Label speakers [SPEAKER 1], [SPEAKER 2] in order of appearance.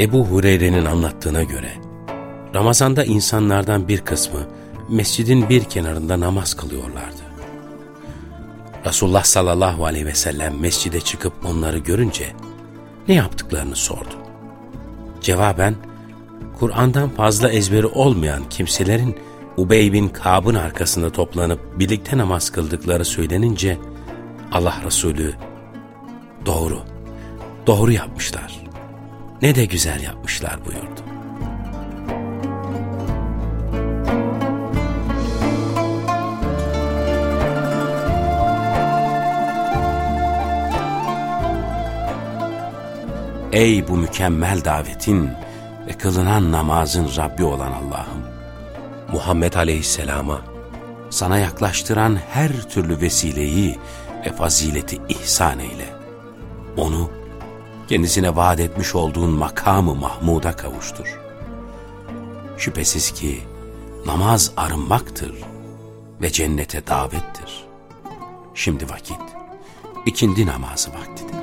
[SPEAKER 1] Ebu Hureyre'nin anlattığına göre, Ramazanda insanlardan bir kısmı mescidin bir kenarında namaz kılıyorlardı. Resulullah sallallahu aleyhi ve sellem mescide çıkıp onları görünce ne yaptıklarını sordu. Cevaben, Kur'an'dan fazla ezberi olmayan kimselerin Ubey bin Kab'ın arkasında toplanıp birlikte namaz kıldıkları söylenince Allah Resulü doğru, doğru yapmışlar. Ne de güzel yapmışlar buyurdu. Ey bu mükemmel davetin ve kılınan namazın Rabbi olan Allah'ım! Muhammed Aleyhisselam'a sana yaklaştıran her türlü vesileyi ve fazileti ihsan eyle. Onu kendisine vaat etmiş olduğun makamı Mahmud'a kavuştur. Şüphesiz ki namaz arınmaktır ve cennete davettir. Şimdi vakit, ikindi namazı vaktidir.